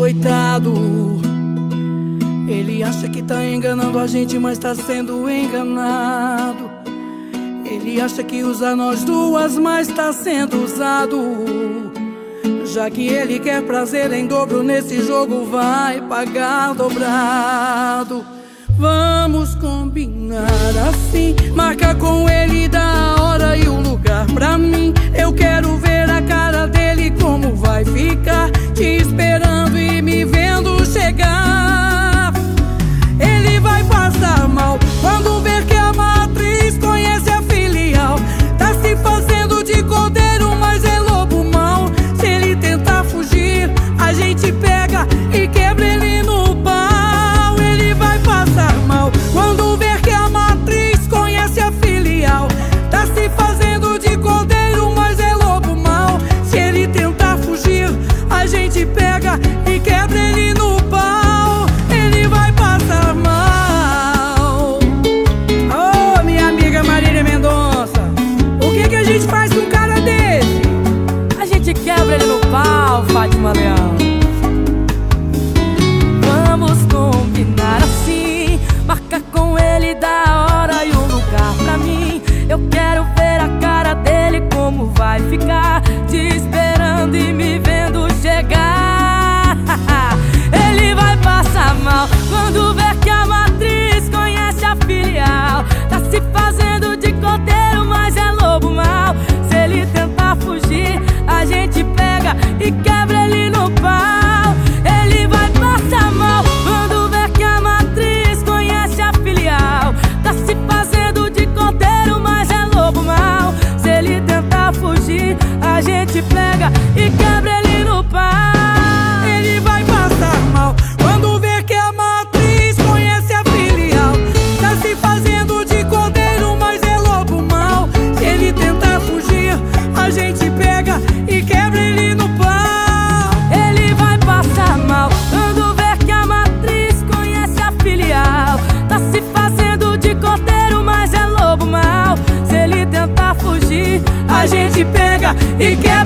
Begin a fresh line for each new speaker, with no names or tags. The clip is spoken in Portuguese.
coitado. Ele acha que tá enganando a gente, mas tá sendo enganado. Ele acha que usa nós duas, mas tá sendo usado. Já que ele quer prazer em dobro, nesse jogo vai pagar dobrado. Vamos combinar assim, marca com ele da hora e o lugar pra mim. Eu quero gente quebra ele no pau,
Fátima Leão. Vamos combinar assim, marca com ele da hora e um lugar pra mim. Eu quero ver a cara dele como vai a gente pega e quebra a gente pega e
quer